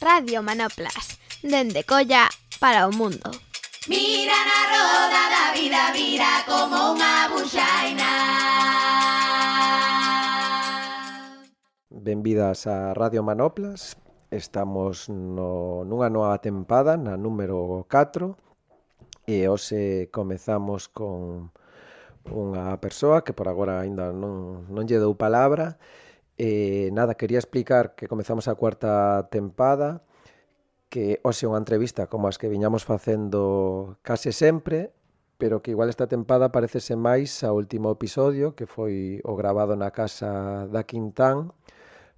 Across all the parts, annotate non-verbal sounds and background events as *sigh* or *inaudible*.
Radio Manoplas, dende Colla para o mundo. Mira na roda da vida, vira como unha buxaina. Benvidas a Radio Manoplas. Estamos no, nunha nova tempada, na número 4. E hoxe comezamos con unha persoa que por agora aínda non, non lle dou palabra, Eh, nada, quería explicar que comezamos a cuarta tempada, que hoxe unha entrevista como as que viñamos facendo case sempre, pero que igual esta tempada parecese máis ao último episodio, que foi o grabado na casa da Quintán,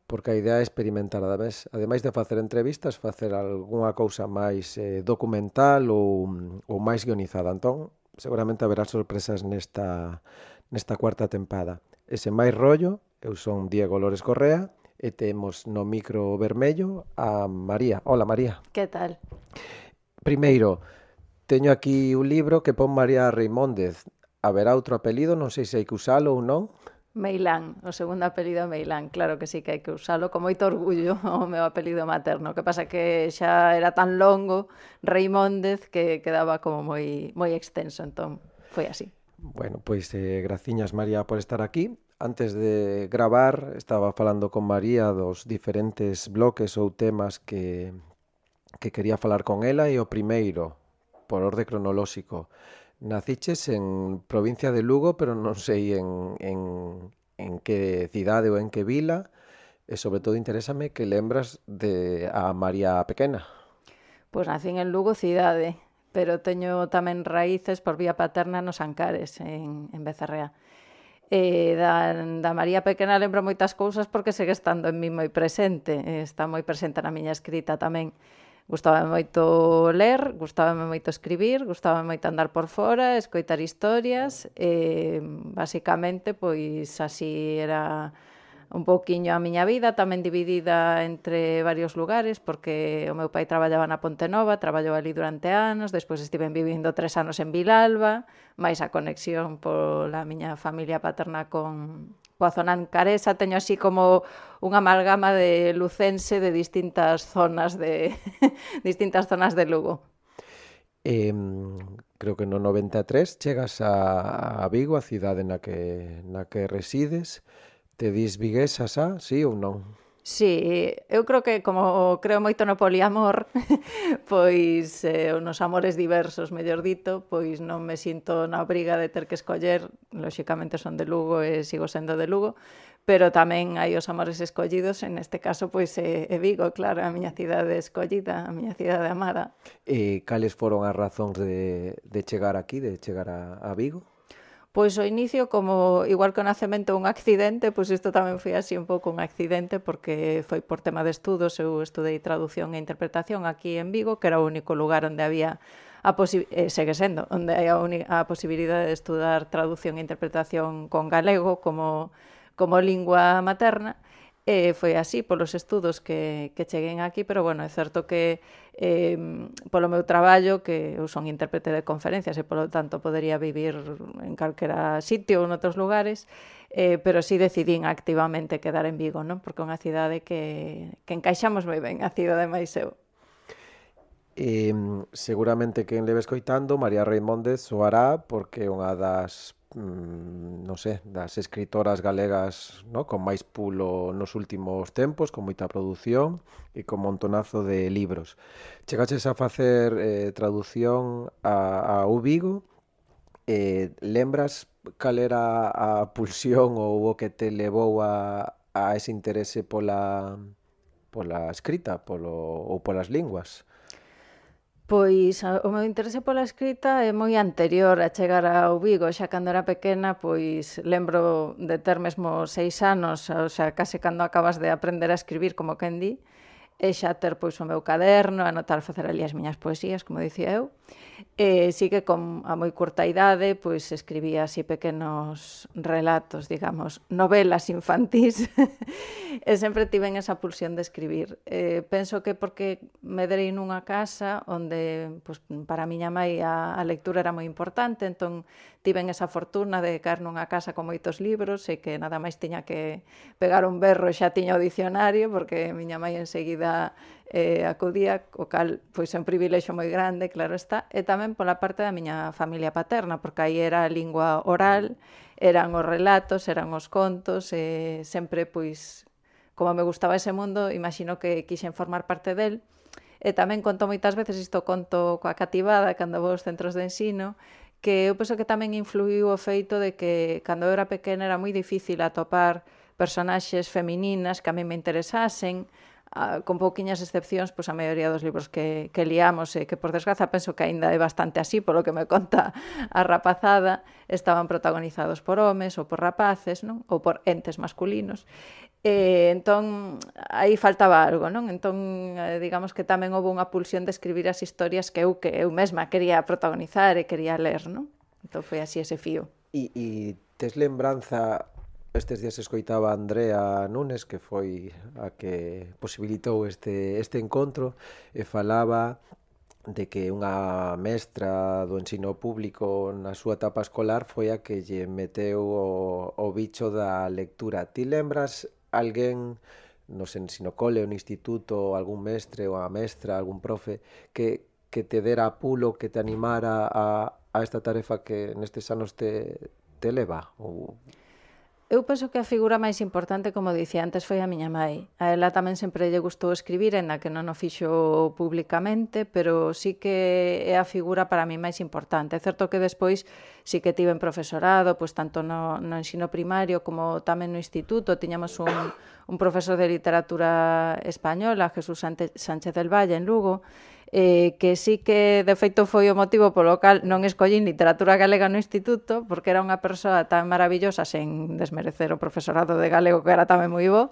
porque a idea é experimentar ademais, ademais de facer entrevistas, facer algunha cousa máis eh, documental ou, ou máis guionizada. Entón, seguramente haberá sorpresas nesta, nesta cuarta tempada. Ese máis rollo Eu son Diego Lores Correa e temos no micro vermello a María. Hola, María. Que tal? Primeiro, teño aquí un libro que pon María Reimóndez. Haberá outro apelido, non sei se hai que usalo ou non. Meilán, o segundo apelido Meilán, claro que sí que hai que usalo con moito orgullo *laughs* o meu apelido materno, que pasa que xa era tan longo Reimóndez que quedaba como moi moi extenso, entón foi así. Bueno, pois eh, graciñas María por estar aquí Antes de gravar estaba falando con María dos diferentes bloques ou temas que, que quería falar con ela e o primeiro, por orde cronolóxico, naciches en provincia de Lugo, pero non sei en, en, en que cidade ou en que vila, e sobre todo interésame que lembras de a María Pequena. Pois nacín en Lugo cidade, pero teño tamén raíces por vía paterna nos Ancares, en, en Becerrea eh, da, da María Pequena lembro moitas cousas porque segue estando en mí moi presente, eh, está moi presente na miña escrita tamén. Gustaba moito ler, gustaba moito escribir, gustaba moito andar por fora, escoitar historias, e eh, basicamente, pois así era un pouquiño a miña vida, tamén dividida entre varios lugares, porque o meu pai traballaba na Ponte Nova, traballou ali durante anos, despois estiven vivindo tres anos en Vilalba, máis a conexión pola miña familia paterna con coa zona Ancaresa, teño así como unha amalgama de lucense de distintas zonas de *laughs* distintas zonas de Lugo. Eh, creo que no 93 chegas a, a Vigo, a cidade na que na que resides, Te dis viguesa, xa? Ah, sí ou non? Sí, eu creo que como creo moito no poliamor, *laughs* pois eh, nos amores diversos, mellor dito, pois non me sinto na obriga de ter que escoller, lóxicamente son de Lugo e sigo sendo de Lugo, pero tamén hai os amores escollidos, en este caso pois é, eh, é Vigo, claro, a miña cidade escollida, a miña cidade amada. E cales foron as razóns de, de chegar aquí, de chegar a, a Vigo? Pois o inicio, como igual que o nacemento un accidente, pois isto tamén foi así un pouco un accidente porque foi por tema de estudos, eu estudei traducción e interpretación aquí en Vigo, que era o único lugar onde había a posi eh, segue sendo, onde hai a, a posibilidade de estudar traducción e interpretación con galego como, como lingua materna, E foi así polos estudos que, que cheguen aquí, pero bueno, é certo que eh, polo meu traballo, que eu son intérprete de conferencias e polo tanto podería vivir en calquera sitio ou noutros lugares, eh, pero sí decidín activamente quedar en Vigo, non? porque é unha cidade que, que encaixamos moi ben, a cidade máis eu. Eh, seguramente que en leve escoitando María Reimóndez soará porque é unha das Mm, non sei, das escritoras galegas no? con máis pulo nos últimos tempos, con moita produción e con montonazo de libros. Chegaches a facer eh, traducción a, a Ubigo, eh, lembras cal era a pulsión ou o que te levou a, a ese interese pola, pola escrita polo, ou polas linguas? Pois o meu interese pola escrita é moi anterior a chegar ao Vigo, xa cando era pequena, pois lembro de ter mesmo seis anos, xa case cando acabas de aprender a escribir, como quen di, e xa ter pois o meu caderno, anotar, facer ali as miñas poesías, como dicía eu. E sí que con a moi curta idade pois escribía así pequenos relatos, digamos, novelas infantís. *laughs* e sempre tiven esa pulsión de escribir. Eh, penso que porque me derei nunha casa onde pois, para a miña mãe a, a lectura era moi importante, entón tiven esa fortuna de caer nunha casa con moitos libros e que nada máis tiña que pegar un berro e xa tiña o dicionario porque miña mãe enseguida eh, acudía, o cal pois é un privilexio moi grande, claro está, e tamén pola parte da miña familia paterna, porque aí era a lingua oral, eran os relatos, eran os contos, e sempre pois como me gustaba ese mundo, imagino que quixen formar parte del. E tamén conto moitas veces isto conto coa cativada cando vou aos centros de ensino, que eu penso que tamén influiu o feito de que cando eu era pequena era moi difícil atopar personaxes femininas que a mí me interesasen, a, con pouquiñas excepcións, pois a maioría dos libros que, que liamos, e que por desgraza penso que aínda é bastante así, polo que me conta a rapazada, estaban protagonizados por homes ou por rapaces, non? ou por entes masculinos. E, entón, aí faltaba algo, non? Entón, eh, digamos que tamén houve unha pulsión de escribir as historias que eu, que eu mesma quería protagonizar e quería ler, non? Entón foi así ese fío. E, e tes lembranza Estes días escoitaba a Andrea Nunes, que foi a que posibilitou este, este encontro, e falaba de que unha mestra do ensino público na súa etapa escolar foi a que lle meteu o, o bicho da lectura. Ti lembras alguén no sen, sino cole, no instituto, algún mestre ou a mestra, algún profe que, que te dera apulo, que te animara a, a esta tarefa que nestes anos te, te leva? Ou... Eu penso que a figura máis importante, como dicía antes, foi a miña nai. A ela tamén sempre lle gustou escribir, en a que non o fixo públicamente, pero sí que é a figura para mí máis importante. É certo que despois sí que tiven profesorado, pois tanto no, no ensino primario como tamén no instituto, tiñamos un, un profesor de literatura española, Jesús Sánchez del Valle, en Lugo, eh, que sí que de feito foi o motivo polo cal non escollín literatura galega no instituto porque era unha persoa tan maravillosa sen desmerecer o profesorado de galego que era tamén moi bo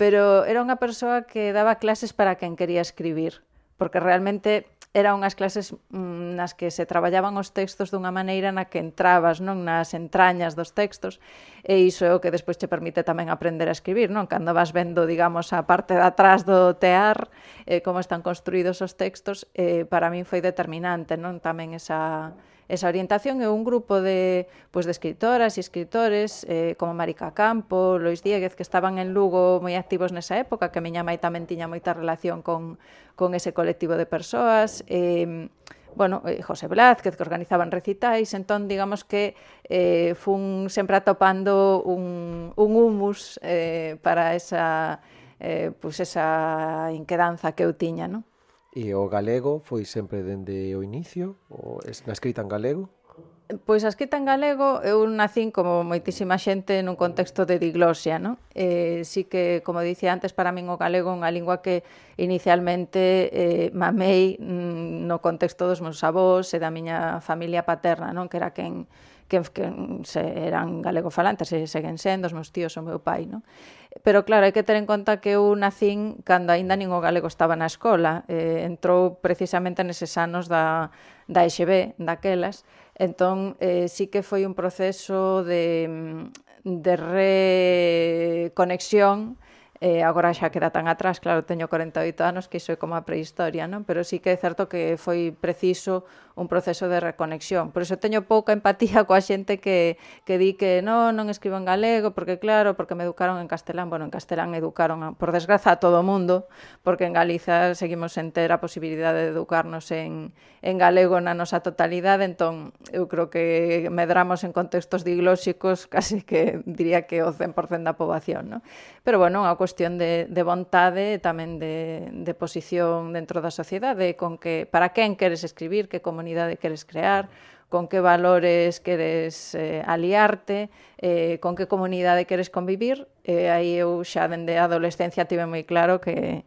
pero era unha persoa que daba clases para quen quería escribir porque realmente eran unhas clases mm, nas que se traballaban os textos dunha maneira na que entrabas non nas entrañas dos textos e iso é o que despois te permite tamén aprender a escribir, non? Cando vas vendo, digamos, a parte de atrás do tear, eh, como están construídos os textos, eh, para min foi determinante, non? Tamén esa, esa orientación é un grupo de, pues, de escritoras e escritores eh, como Marica Campo, Lois Dieguez, que estaban en Lugo moi activos nesa época, que a miña mãe tamén tiña moita relación con, con ese colectivo de persoas, eh, bueno, eh, José Blázquez, que organizaban recitais, entón, digamos que eh, fun sempre atopando un, un humus eh, para esa, eh, pues esa inquedanza que eu tiña, non? E o galego foi sempre dende o inicio? O, na escrita en galego? Pois a escrita en galego eu nacín como moitísima xente nun contexto de diglosia, non? Eh, si que, como dicía antes, para min o galego é unha lingua que inicialmente eh, mamei mm, no contexto dos meus avós e da miña familia paterna, non? Que era quen, que, que se eran galegofalantes e seguen sendo, os meus tíos o meu pai, non? Pero claro, hai que ter en conta que eu nacín cando aínda nin o galego estaba na escola, eh, entrou precisamente neses anos da, da EXB, daquelas, entón eh, sí que foi un proceso de, de reconexión eh, agora xa queda tan atrás, claro, teño 48 anos, que iso é como a prehistoria, non? pero sí que é certo que foi preciso un proceso de reconexión. Por iso teño pouca empatía *laughs* coa xente que, que di que non, non escribo en galego, porque claro, porque me educaron en castelán. Bueno, en castelán educaron, a, por desgraza, a todo o mundo, porque en Galiza seguimos sen ter a posibilidade de educarnos en, en galego na nosa totalidade, entón eu creo que medramos en contextos diglóxicos *laughs* case que diría que o 100% da poboación. Non? Pero bueno, a cuestión de, de vontade e tamén de, de posición dentro da sociedade, con que para quen queres escribir, que comunidade queres crear, con que valores queres eh, aliarte, eh, con que comunidade queres convivir. Eh, aí eu xa dende a adolescencia tive moi claro que,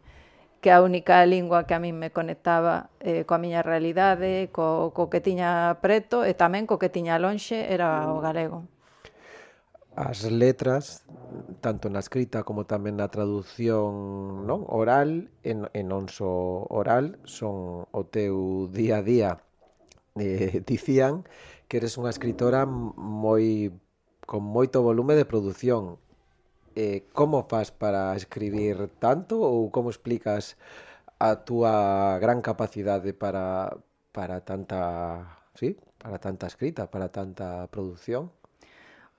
que a única lingua que a min me conectaba eh, coa miña realidade, co, co que tiña preto e tamén co que tiña lonxe era o galego as letras tanto na escrita como tamén na traducción non oral e, e non só oral son o teu día a día eh, *laughs* dicían que eres unha escritora moi con moito volume de produción eh, como faz para escribir tanto ou como explicas a túa gran capacidade para para tanta, sí, para tanta escrita, para tanta produción?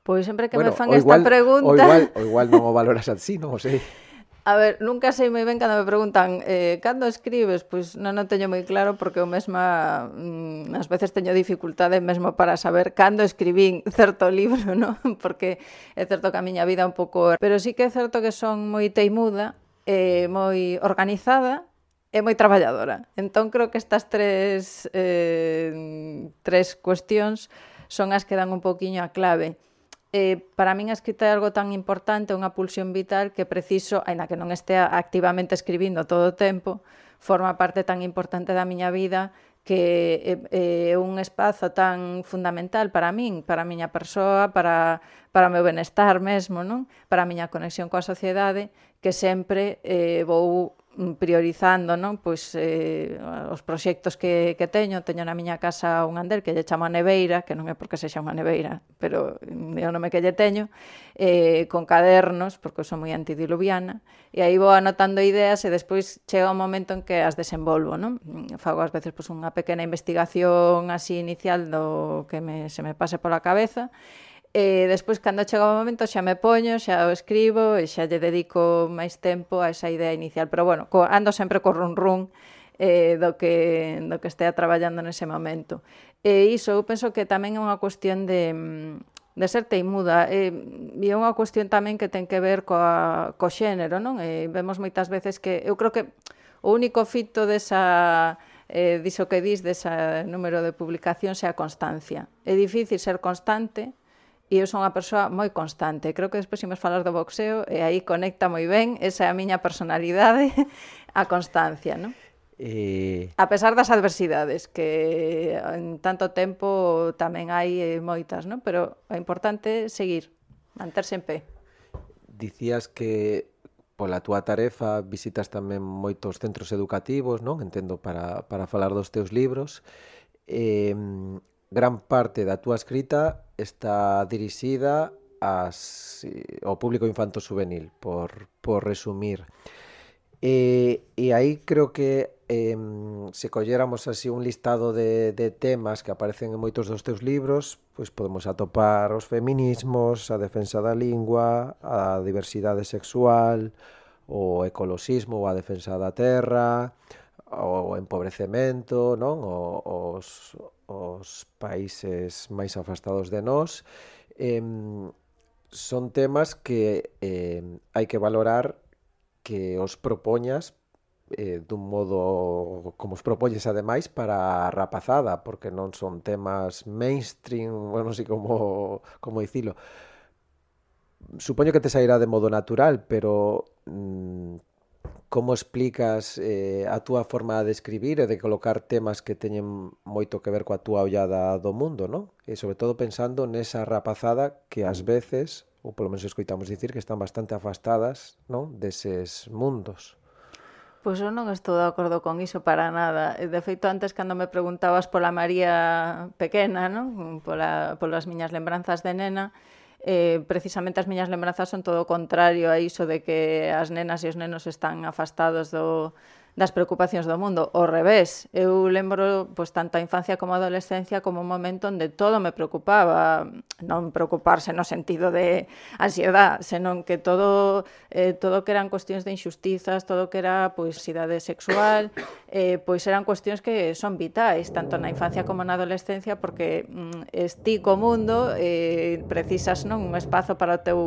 Pois sempre que bueno, me fan igual, esta pregunta... O igual, o igual non o valoras así, non o sei. A ver, nunca sei moi ben cando me preguntan eh, cando escribes, pois non non teño moi claro porque eu mesma mm, ás veces teño dificultade mesmo para saber cando escribín certo *laughs* libro, non? Porque é certo que a miña vida é un pouco... Pero sí que é certo que son moi teimuda, eh, moi organizada e moi traballadora. Entón creo que estas tres, eh, tres cuestións son as que dan un poquinho a clave eh, para min a escrita é algo tan importante, unha pulsión vital que preciso, aínda que non estea activamente escribindo todo o tempo, forma parte tan importante da miña vida que é, é un espazo tan fundamental para min, para a miña persoa, para, para o meu benestar mesmo, non? para a miña conexión coa sociedade, que sempre eh, vou Mm, priorizando non? pois, eh, os proxectos que, que teño. Teño na miña casa un ander que lle chama neveira, que non é porque se unha neveira, pero mm, é o nome que lle teño, eh, con cadernos, porque son moi antidiluviana, e aí vou anotando ideas e despois chega un momento en que as desenvolvo. Non? Mm, fago ás veces pois, unha pequena investigación así inicial do que me, se me pase pola cabeza, E despois, cando chega o momento, xa me poño, xa o escribo e xa lle dedico máis tempo a esa idea inicial. Pero, bueno, co, ando sempre co run run eh, do, que, do que estea traballando nese momento. E iso, eu penso que tamén é unha cuestión de, de ser teimuda. E, e é unha cuestión tamén que ten que ver coa, co xénero, non? E vemos moitas veces que... Eu creo que o único fito desa eh, diso que dis desa número de publicación sea a constancia. É difícil ser constante, e eu son unha persoa moi constante. Creo que despois imos falar do boxeo e aí conecta moi ben, esa é a miña personalidade, *laughs* a constancia, non? Eh... A pesar das adversidades, que en tanto tempo tamén hai eh, moitas, non? Pero é importante seguir, manterse en pé. Dicías que pola túa tarefa visitas tamén moitos centros educativos, non? Entendo para, para falar dos teus libros. Eh, gran parte da túa escrita está dirixida as, eh, ao público infanto juvenil, por, por resumir. E, e aí creo que eh, se colléramos así un listado de, de temas que aparecen en moitos dos teus libros, pois podemos atopar os feminismos, a defensa da lingua, a diversidade sexual, o ecoloxismo ou a defensa da terra, o empobrecemento, non? O, os, os países máis afastados de nós, eh, son temas que eh, hai que valorar que os propoñas eh, dun modo como os propolles ademais para a rapazada, porque non son temas mainstream, *laughs* bueno, non sei como, como dicilo. Supoño que te sairá de modo natural, pero mm, como explicas eh, a túa forma de escribir e de colocar temas que teñen moito que ver coa túa ollada do mundo, non? E sobre todo pensando nesa rapazada que ás veces, ou polo menos escoitamos dicir, que están bastante afastadas non deses mundos. Pois eu non estou de acordo con iso para nada. De feito, antes, cando me preguntabas pola María pequena, non? Pola, polas miñas lembranzas de nena, eh, precisamente as miñas lembranzas son todo o contrario a iso de que as nenas e os nenos están afastados do, das preocupacións do mundo. Ao revés, eu lembro pois, tanto a infancia como a adolescencia como un momento onde todo me preocupaba. Non preocuparse no sentido de ansiedade, senón que todo, eh, todo que eran cuestións de injustizas, todo que era pois, idade sexual, *coughs* eh, pois eran cuestións que son vitais, tanto na infancia como na adolescencia, porque mm, esti co mundo eh, precisas non un espazo para o teu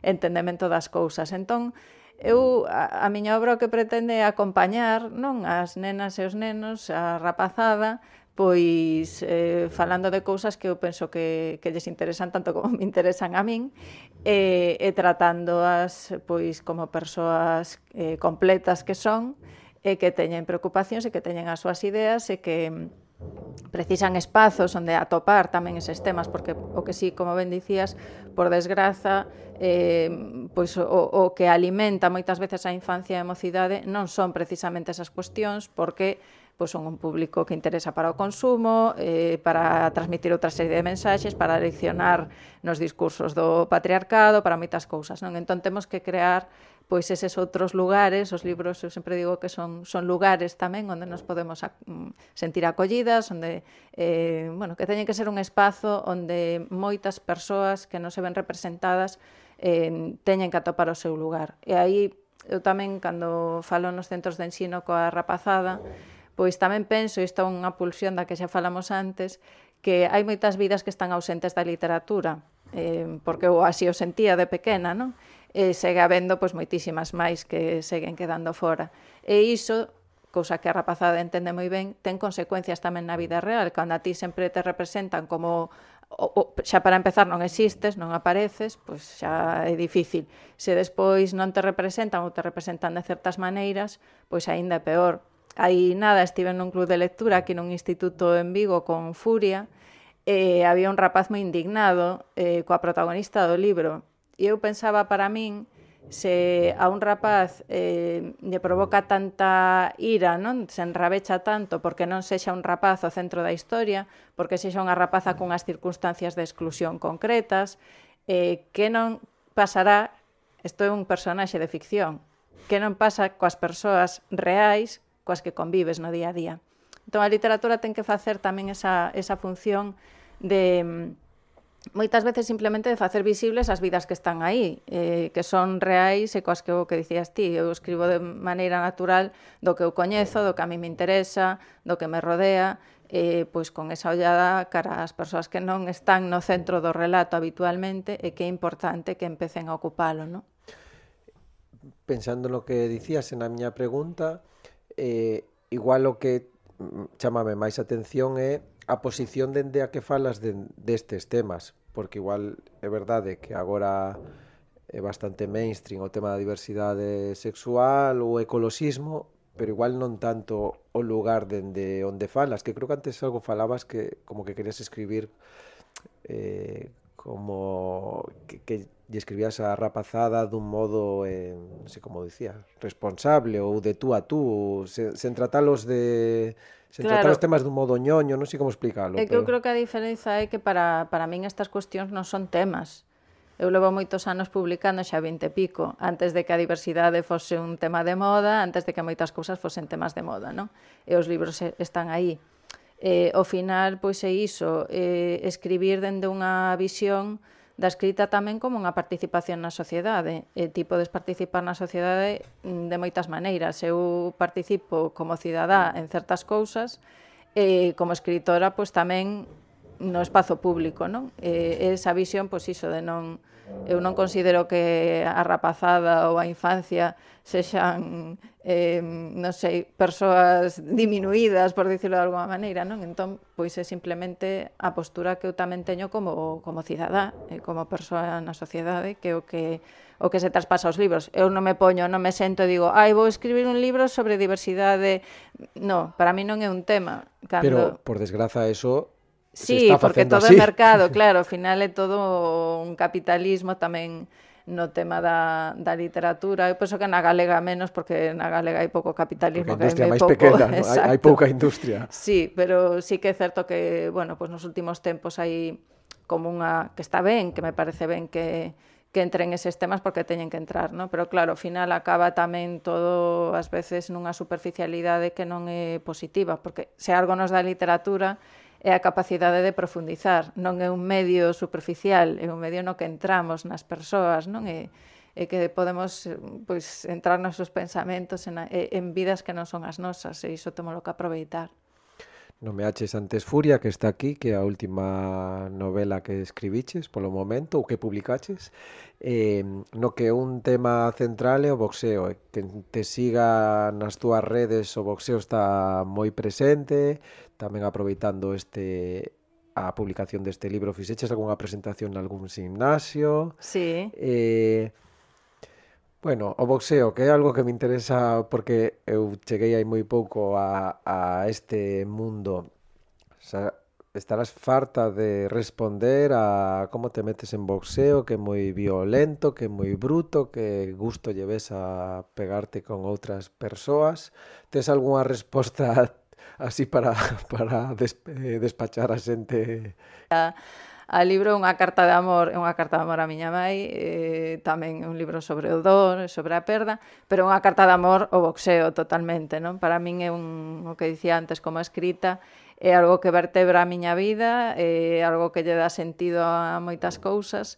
entendemento das cousas. Entón, eu a, a miña obra o que pretende é acompañar non as nenas e os nenos, a rapazada, pois eh, falando de cousas que eu penso que, que lles interesan tanto como me interesan a min e, eh, e tratándoas pois como persoas eh, completas que son e que teñen preocupacións e que teñen as súas ideas e que precisan espazos onde atopar tamén eses temas porque o que si, sí, como ben dicías, por desgraza, eh, pois o, o que alimenta moitas veces a infancia e a mocidade non son precisamente esas cuestións porque pois son un público que interesa para o consumo, eh, para transmitir outra serie de mensaxes, para leccionar nos discursos do patriarcado, para moitas cousas. Non? Entón, temos que crear pois eses outros lugares, os libros eu sempre digo que son son lugares tamén onde nos podemos ac mm, sentir acollidas, onde eh bueno, que teñen que ser un espazo onde moitas persoas que non se ven representadas eh teñen que atopar o seu lugar. E aí eu tamén cando falo nos centros de ensino coa rapazada, pois tamén penso, isto é unha pulsión da que xa falamos antes, que hai moitas vidas que están ausentes da literatura, eh, porque eu así o sentía de pequena, non? e segue habendo pois, moitísimas máis que seguen quedando fora. E iso cousa que a rapazada entende moi ben, ten consecuencias tamén na vida real, cando a ti sempre te representan como o, o, xa para empezar non existes, non apareces, pois xa é difícil. Se despois non te representan ou te representan de certas maneiras, pois aínda é peor. Aí nada, estive nun club de lectura aquí nun instituto en Vigo con Furia, e había un rapaz moi indignado eh, coa protagonista do libro, E eu pensaba para min se a un rapaz eh, lle provoca tanta ira, non se enrabecha tanto porque non sexa un rapaz o centro da historia, porque sexa unha rapaza cunhas circunstancias de exclusión concretas, eh, que non pasará, isto é un personaxe de ficción, que non pasa coas persoas reais coas que convives no día a día. Entón, a literatura ten que facer tamén esa, esa función de mm, moitas veces simplemente de facer visibles as vidas que están aí, eh, que son reais e coas que o que dicías ti, eu escribo de maneira natural do que eu coñezo, do que a mí me interesa, do que me rodea, eh, pois con esa ollada cara ás persoas que non están no centro do relato habitualmente e que é importante que empecen a ocupalo, non? Pensando no que dicías na miña pregunta, eh, igual o que mm, chamame máis atención é a posición dende a que falas de, destes temas, porque igual é verdade que agora é bastante mainstream o tema da diversidade sexual ou ecoloxismo, pero igual non tanto o lugar dende onde falas, que creo que antes algo falabas que como que querías escribir eh, como que, que lle escribías a rapazada dun modo, eh, non sei como dicía, responsable ou de tú a tú, sen, sen tratalos de... Sen claro. tratar os temas dun modo ñoño, non sei como explicarlo. É que pero... eu creo que a diferenza é que para, para min estas cuestións non son temas. Eu levo moitos anos publicando xa 20 e pico, antes de que a diversidade fose un tema de moda, antes de que moitas cousas fosen temas de moda, non? E os libros están aí. E, ao final, pois é iso, eh, escribir dende unha visión da escrita tamén como unha participación na sociedade. E ti podes participar na sociedade de moitas maneiras. Eu participo como cidadá en certas cousas e como escritora pois tamén no espazo público, non? E esa visión pois iso de non Eu non considero que a rapazada ou a infancia sexan, eh, non sei, persoas diminuídas, por dicirlo de alguma maneira, non? Entón, pois é simplemente a postura que eu tamén teño como, como cidadá, e como persoa na sociedade, que o que o que se traspasa aos libros. Eu non me poño, non me sento e digo, ai, vou escribir un libro sobre diversidade. No, para mí non é un tema. Cando... Pero, por desgraza, eso Sí, porque todo así. é mercado, *laughs* claro, ao final é todo un capitalismo tamén no tema da, da literatura. Eu penso que na galega menos, porque na galega hai pouco capitalismo. Porque a industria máis pouco, pequena, no? hai, hai pouca industria. Sí, pero sí que é certo que, bueno, pues nos últimos tempos hai como unha... que está ben, que me parece ben que que entren eses temas porque teñen que entrar, ¿no? Pero claro, ao final acaba tamén todo ás veces nunha superficialidade que non é positiva, porque se algo nos da literatura, é a capacidade de profundizar. Non é un medio superficial, é un medio no que entramos nas persoas, non é e que podemos pois, entrar nos seus pensamentos en, en vidas que non son as nosas, e iso temos que aproveitar. Non me haches antes Furia, que está aquí, que é a última novela que escribiches polo momento, ou que publicaches, eh, no que un tema central é o boxeo, que te siga nas túas redes o boxeo está moi presente, tamén aproveitando este a publicación deste libro, fixeches algunha presentación en algún gimnasio? Sí. Eh, Bueno, o boxeo, que é algo que me interesa porque eu cheguei aí moi pouco a, a este mundo. Xa, estarás farta de responder a como te metes en boxeo, que é moi violento, que é moi bruto, que gusto lleves a pegarte con outras persoas. Tes algunha resposta así para, *laughs* para desp eh, despachar a xente. A, a libro unha carta de amor, é unha carta de amor a miña mãe, eh, tamén é un libro sobre o dor, sobre a perda, pero unha carta de amor ao boxeo totalmente, non? Para min é un, o que dicía antes como escrita, é algo que vertebra a miña vida, é algo que lle dá sentido a moitas cousas.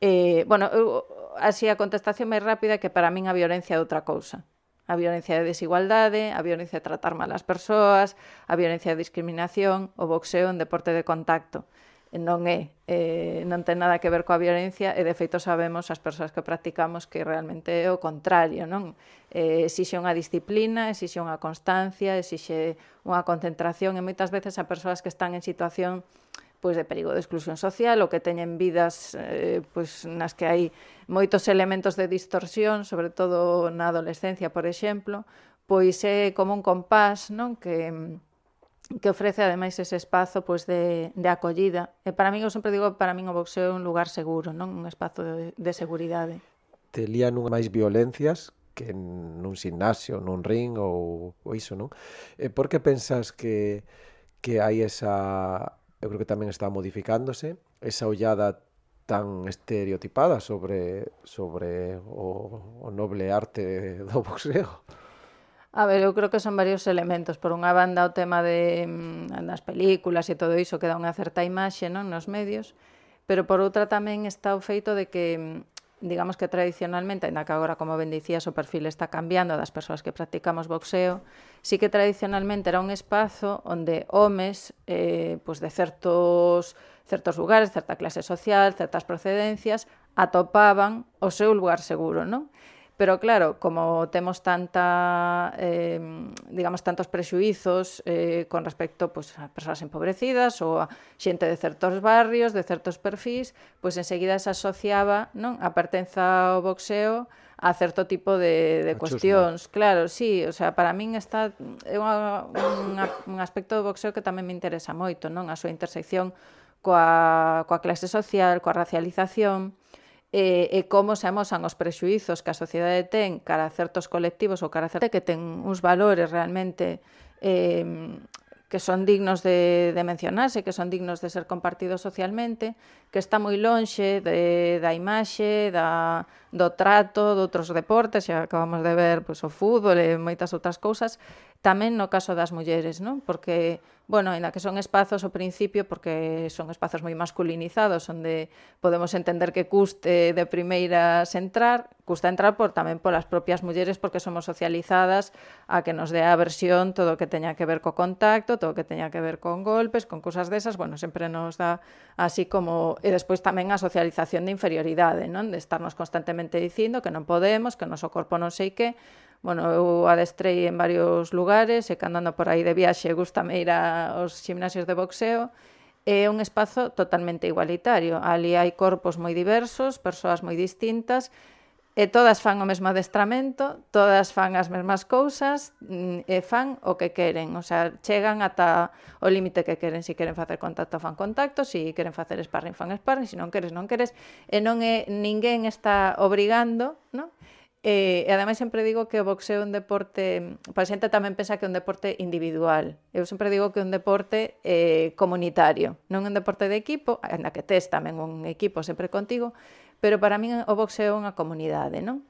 Eh, bueno, eu, así a contestación máis rápida que para min a violencia é outra cousa a violencia de desigualdade, a violencia de tratar mal as persoas, a violencia de discriminación, o boxeo en deporte de contacto. Non é, eh, non ten nada que ver coa violencia e de feito sabemos as persoas que practicamos que realmente é o contrario, non? Eh, exixe unha disciplina, exixe unha constancia, exixe unha concentración e moitas veces a persoas que están en situación pois de perigo de exclusión social ou que teñen vidas eh, pois nas que hai moitos elementos de distorsión, sobre todo na adolescencia, por exemplo, pois é como un compás, non, que que ofrece ademais ese espazo pois de de acollida. E para min eu sempre digo, para min o boxeo é un lugar seguro, non, un espazo de, de seguridade. Te lían unha máis violencias que nun gimnasio, nun ring ou, ou iso, non? E por que pensas que que hai esa eu creo que tamén está modificándose esa ollada tan estereotipada sobre sobre o, o noble arte do *laughs* boxeo. A ver, eu creo que son varios elementos. Por unha banda, o tema de mm, das películas e todo iso que dá unha certa imaxe non nos medios, pero por outra tamén está o feito de que mm, digamos que tradicionalmente, ainda que agora, como ben dicías, o perfil está cambiando das persoas que practicamos boxeo, sí que tradicionalmente era un espazo onde homes eh, pues de certos, certos lugares, certa clase social, certas procedencias, atopaban o seu lugar seguro, non? Pero claro, como temos tanta, eh, digamos, tantos prexuizos eh, con respecto pues, a persoas empobrecidas ou a xente de certos barrios, de certos perfís, pois pues, enseguida se asociaba non a pertenza ao boxeo a certo tipo de, de a cuestións. Chusma. Claro, sí, o sea, para min está é unha, unha, un aspecto do boxeo que tamén me interesa moito, non? A súa intersección coa, coa clase social, coa racialización, e, e como se amosan os prexuizos que a sociedade ten cara a certos colectivos ou cara a certos que ten uns valores realmente eh, que son dignos de, de mencionarse, que son dignos de ser compartidos socialmente, que está moi lonxe de, da imaxe, da, do trato, de outros deportes, xa acabamos de ver pois, o fútbol e moitas outras cousas, Tamén no caso das mulleres, non? Porque, bueno, ainda que son espazos ao principio, porque son espazos moi masculinizados, onde podemos entender que custe de primeiras entrar, custa entrar por tamén polas propias mulleres porque somos socializadas a que nos dé a versión todo o que teña que ver co contacto, todo o que teña que ver con golpes, con cousas desas, bueno, sempre nos dá así como e despois tamén a socialización de inferioridade, non? De estarnos constantemente dicindo que non podemos, que o noso corpo non sei que, bueno, eu adestrei en varios lugares e cando ando por aí de viaxe gustame ir aos gimnasios de boxeo é un espazo totalmente igualitario. Ali hai corpos moi diversos, persoas moi distintas, e todas fan o mesmo adestramento, todas fan as mesmas cousas, mm, e fan o que queren, o sea, chegan ata o límite que queren, se si queren facer contacto fan contacto, se si queren facer sparring fan sparring, se si non queres non queres, e non é ninguén está obrigando, non? E, e ademais sempre digo que o boxeo é un deporte, para xente tamén pensa que é un deporte individual. Eu sempre digo que é un deporte eh, comunitario, non é un deporte de equipo, anda que tes tamén un equipo sempre contigo, pero para min o boxeo é unha comunidade, non?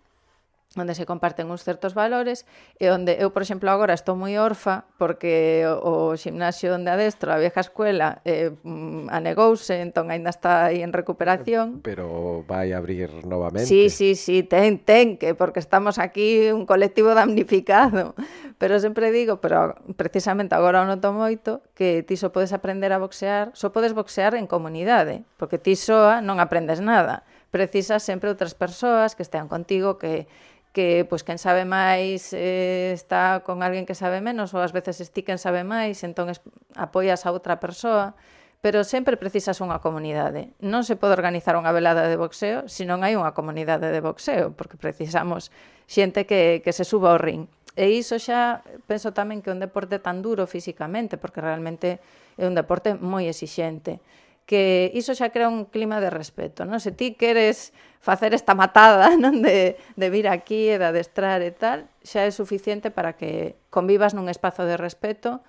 onde se comparten uns certos valores e onde eu, por exemplo, agora estou moi orfa porque o, o ximnasio onde adestro a vieja escuela eh, mm, anegouse, entón aínda está aí en recuperación. Pero vai abrir novamente. Sí, sí, sí, ten, ten que, porque estamos aquí un colectivo damnificado. Pero sempre digo, pero precisamente agora o noto moito, que ti só podes aprender a boxear, só podes boxear en comunidade, porque ti soa non aprendes nada. Precisas sempre outras persoas que estean contigo, que que pois quen sabe máis eh, está con alguén que sabe menos ou ás veces esti quen sabe máis, entón es, apoias a outra persoa, pero sempre precisas unha comunidade. Non se pode organizar unha velada de boxeo se non hai unha comunidade de boxeo, porque precisamos xente que, que se suba ao ring. E iso xa penso tamén que é un deporte tan duro físicamente, porque realmente é un deporte moi exixente que iso xa crea un clima de respeto, non? Se ti queres facer esta matada, *laughs* non, de de vir aquí e de adestrar e tal, xa é suficiente para que convivas nun espazo de respeto,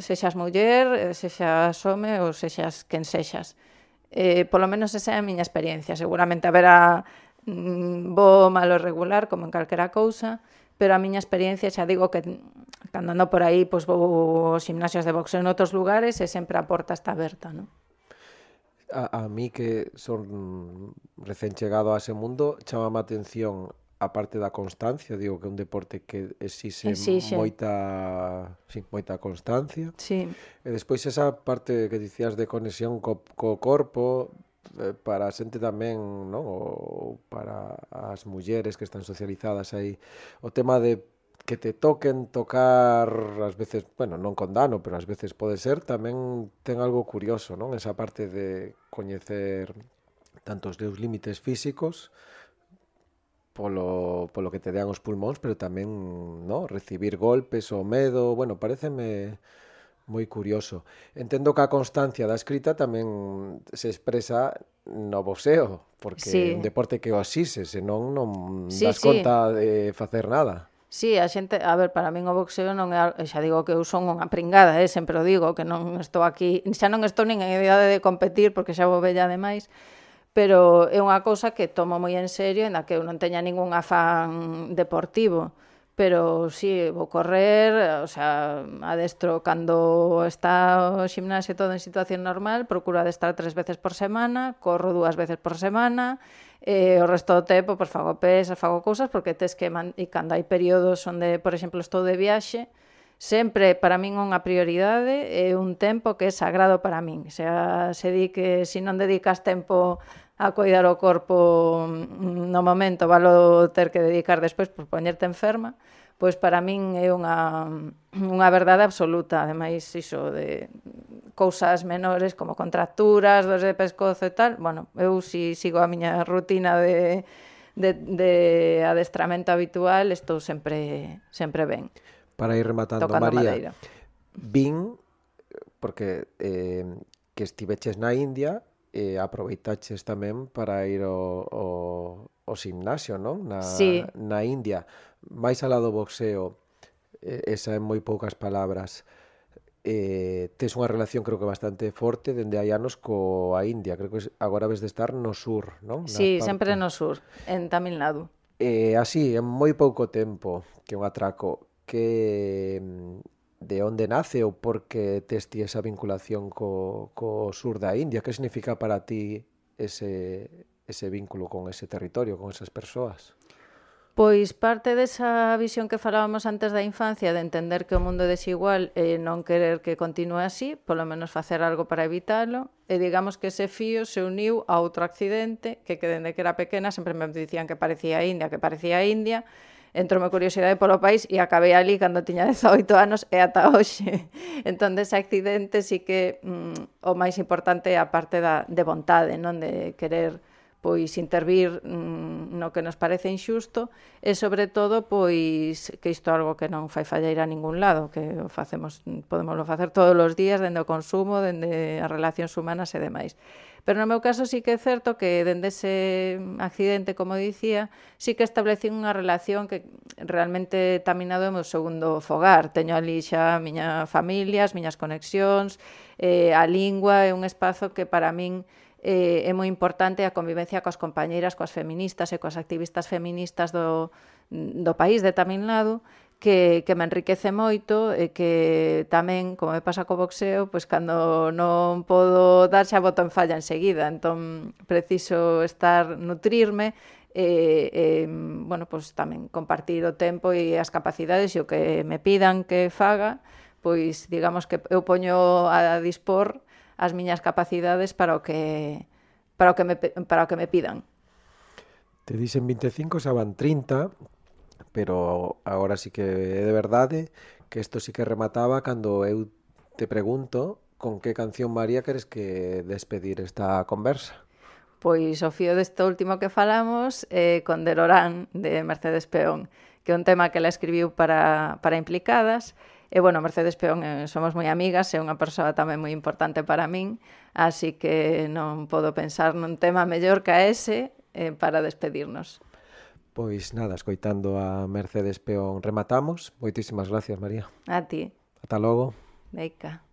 sexas muller, eh, sexas home ou sexas quen sexas. Eh, polo menos esa é a miña experiencia, seguramente haberá mm, bo, malo, regular, como en calquera cousa, pero a miña experiencia xa digo que cando ando por aí, pois vou aos gimnasios de boxeo en outros lugares e sempre a porta está aberta, non? a, a mí que son recén chegado a ese mundo chama a atención a parte da constancia, digo que é un deporte que exixe, exixe. moita sí, moita constancia. Sí. E despois esa parte que dicías de conexión co, co corpo eh, para a xente tamén, non, o para as mulleres que están socializadas aí, o tema de que te toquen tocar ás veces, bueno, non con dano, pero ás veces pode ser, tamén ten algo curioso, non? Esa parte de coñecer tantos deus límites físicos polo, polo que te dean os pulmóns, pero tamén, no, recibir golpes ou medo, bueno, pareceme moi curioso. Entendo que a constancia da escrita tamén se expresa no boxeo, porque sí. é un deporte que o asise, senón non sí, das sí. conta de facer nada. Sí, a xente, a ver, para min o boxeo non é, xa digo que eu son unha pringada, eh, sempre o digo, que non estou aquí, xa non estou nin en idade de competir, porque xa vou bella ademais, pero é unha cousa que tomo moi en serio, en a que eu non teña ningún afán deportivo pero sí, vou correr, o sea, adestro cando está o ximnasio todo en situación normal, procuro adestrar tres veces por semana, corro dúas veces por semana, e o resto do tempo, pois fago pesas, fago cousas, porque tes que, man... e cando hai períodos onde, por exemplo, estou de viaxe, sempre para min unha prioridade é un tempo que é sagrado para min. Se, se di que se non dedicas tempo a cuidar o corpo mm, no momento, valo ter que dedicar despois por poñerte enferma, pois para min é unha, mm, unha verdade absoluta, ademais iso de cousas menores como contracturas, dos de pescozo e tal, bueno, eu si sigo a miña rutina de, de, de adestramento habitual, estou sempre sempre ben. Para ir rematando, Tocando María, madeira. vin, porque eh, que estiveches na India, e aproveitaches tamén para ir ao, ao, ao gimnasio, non? Na, sí. na India. Mais alá do boxeo, esa en moi poucas palabras, eh, tes unha relación creo que bastante forte dende hai anos coa India. Creo que agora ves de estar no sur, non? Na sí, parte... sempre no sur, en Tamil Nadu. Eh, así, en moi pouco tempo que un atraco, que de onde nace ou por que testi esa vinculación co, co sur da India? Que significa para ti ese, ese vínculo con ese territorio, con esas persoas? Pois parte desa visión que falábamos antes da infancia de entender que o mundo é desigual e non querer que continue así, polo menos facer algo para evitalo, e digamos que ese fío se uniu a outro accidente que, que dende que era pequena sempre me dicían que parecía India, que parecía India, entrou curiosidade polo país e acabei ali cando tiña 18 anos e ata *laughs* hoxe. Entón, dese accidente sí que mm, o máis importante é a parte da, de vontade, non de querer pois intervir mm, no que nos parece inxusto e sobre todo pois que isto é algo que non fai falleir a ningún lado, que o facemos podemoslo facer todos os días dende o consumo, dende as relacións humanas e demais. Pero no meu caso sí que é certo que dende ese accidente, como dicía, sí que estableci unha relación que realmente taminado é o meu segundo fogar. Teño ali xa a miña familia, as miñas conexións, eh, a lingua é un espazo que para min eh, é moi importante a convivencia coas compañeiras, coas feministas e coas activistas feministas do, do país de Tamil Nadu, que, que me enriquece moito e que tamén, como me pasa co boxeo, pois cando non podo dar xa boto en falla enseguida, entón preciso estar, nutrirme e, e bueno, pois tamén compartir o tempo e as capacidades e o que me pidan que faga, pois digamos que eu poño a dispor as miñas capacidades para o que para o que me para o que me pidan. Te dixen 25, xa van 30, pero agora sí que é de verdade que isto sí que remataba cando eu te pregunto con que canción María queres que despedir esta conversa? Pois o fío deste último que falamos eh, con Delorán de Mercedes Peón, que é un tema que ela escribiu para, para implicadas, E, bueno, Mercedes Peón eh, somos moi amigas, é unha persoa tamén moi importante para min, así que non podo pensar nun tema mellor que a ese eh, para despedirnos. Pois nada, escoitando a Mercedes Peón rematamos. Moitísimas gracias, María. A ti. Ata logo. Veica.